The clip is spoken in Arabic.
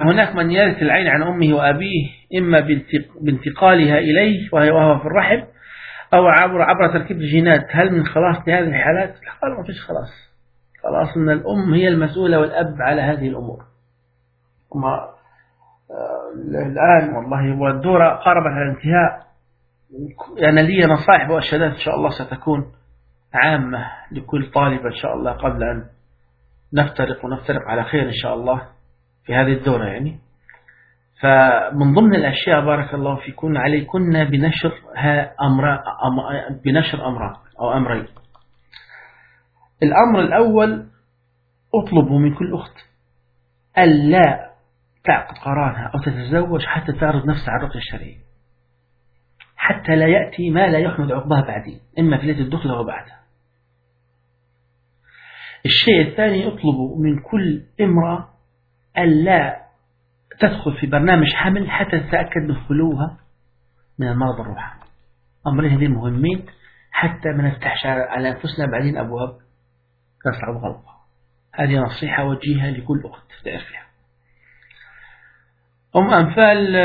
هناك من يرث العين عن أمه وأبيه إما بانتقالها إليه وهو في الرحم أو عبر عبر تركيب الجينات. هل من خلاص لهذه الحالات؟ قال ما فيش خلاص. خلاص أن الأم هي المسؤولة والأب على هذه الأمور. وما آه، الآن والله والدورة قاربت على الانتهاء. يعني لي نصائح وأشهادات إن شاء الله ستكون عامة لكل طالب إن شاء الله قبل أن نفترق ونفترق على خير إن شاء الله. في هذه الدورة يعني. فمن ضمن الأشياء بارك الله فيكن عليكن بنشر أمر بنشر أمران أو أمرين. الأمر الأول اطلبوا من كل أخت ألا تعقد قرارها أو تتزوج حتى تعرض نفسها على الرقية الشرعية. حتى لا يأتي ما لا يحمد عقبها بعدين إما في ليلة الدخل وبعدها الشيء الثاني يطلب من كل امرأة ألا تدخل في برنامج حمل حتى تتأكد من خلوها من المرض الروحاني. أمرين هذين مهمين حتى ما نفتحش على أنفسنا. بعدين أبواب تصعب غلطها هذه نصيحة وجيهة لكل أخت تعرفها أم أنفال